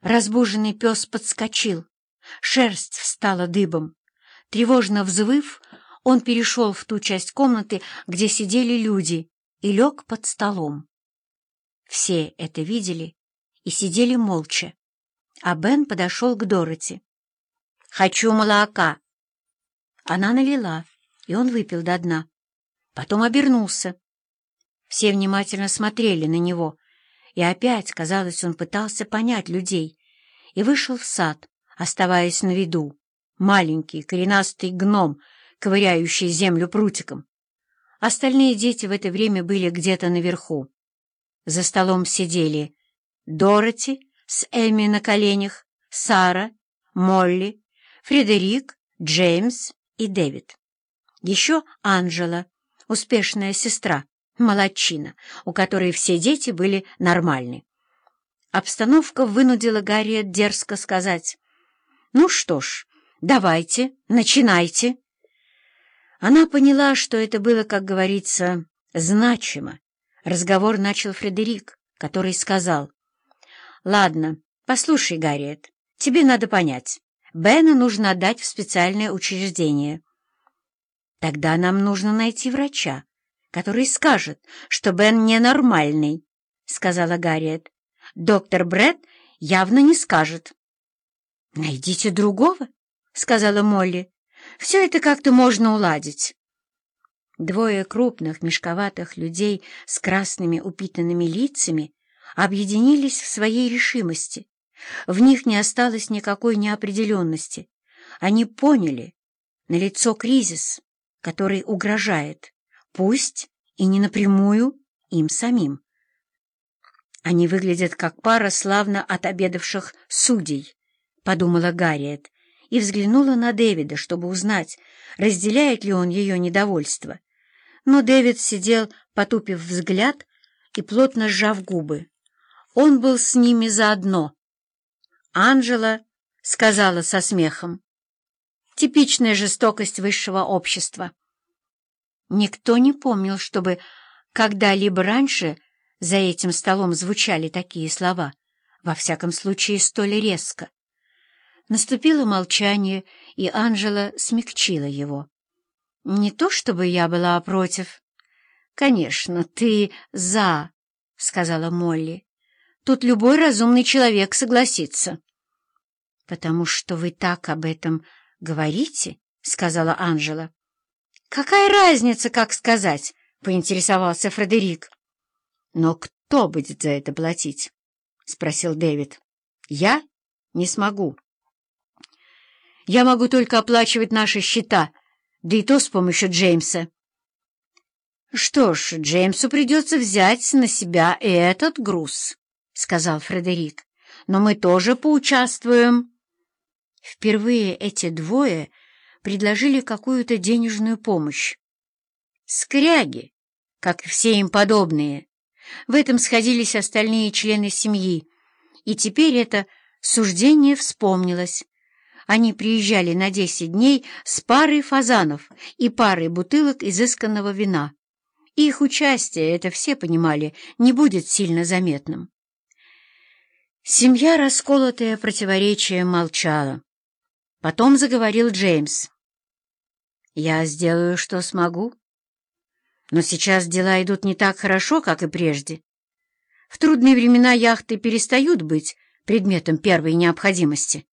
Разбуженный пес подскочил, шерсть встала дыбом. Тревожно взвыв, он перешел в ту часть комнаты, где сидели люди, и лег под столом. Все это видели и сидели молча, а Бен подошел к Дороти. «Хочу молока!» Она налила, и он выпил до дна. Потом обернулся. Все внимательно смотрели на него, и опять, казалось, он пытался понять людей, и вышел в сад, оставаясь на виду. Маленький коренастый гном, ковыряющий землю прутиком. Остальные дети в это время были где-то наверху. За столом сидели Дороти с Эми на коленях, Сара, Молли, Фредерик, Джеймс и Дэвид. Еще Анжела, успешная сестра, молодчина, у которой все дети были нормальны. Обстановка вынудила Гарриет дерзко сказать, «Ну что ж, давайте, начинайте». Она поняла, что это было, как говорится, значимо. Разговор начал Фредерик, который сказал, «Ладно, послушай, Гарриет, тебе надо понять. Бена нужно отдать в специальное учреждение. Тогда нам нужно найти врача, который скажет, что Бен ненормальный», — сказала Гарриет. «Доктор Бретт явно не скажет». «Найдите другого», — сказала Молли. «Все это как-то можно уладить». Двое крупных, мешковатых людей с красными упитанными лицами объединились в своей решимости. В них не осталось никакой неопределенности. Они поняли, налицо кризис, который угрожает, пусть и не напрямую им самим. Они выглядят как пара славно отобедавших судей, — подумала Гарриет, и взглянула на Дэвида, чтобы узнать, разделяет ли он ее недовольство. Но Дэвид сидел, потупив взгляд и плотно сжав губы. Он был с ними заодно. Анжела сказала со смехом. Типичная жестокость высшего общества. Никто не помнил, чтобы когда-либо раньше за этим столом звучали такие слова, во всяком случае столь резко. Наступило молчание, и Анжела смягчила его. «Не то чтобы я была против». «Конечно, ты за», — сказала Молли. «Тут любой разумный человек согласится». «Потому что вы так об этом говорите», — сказала Анжела. «Какая разница, как сказать?» — поинтересовался Фредерик. «Но кто будет за это платить?» — спросил Дэвид. «Я не смогу». «Я могу только оплачивать наши счета, да и то с помощью Джеймса». «Что ж, Джеймсу придется взять на себя и этот груз», — сказал Фредерик. «Но мы тоже поучаствуем». Впервые эти двое предложили какую-то денежную помощь. Скряги, как и все им подобные. В этом сходились остальные члены семьи, и теперь это суждение вспомнилось. Они приезжали на десять дней с парой фазанов и парой бутылок изысканного вина. Их участие, это все понимали, не будет сильно заметным. Семья, расколотая противоречием, молчала. Потом заговорил Джеймс. «Я сделаю, что смогу. Но сейчас дела идут не так хорошо, как и прежде. В трудные времена яхты перестают быть предметом первой необходимости.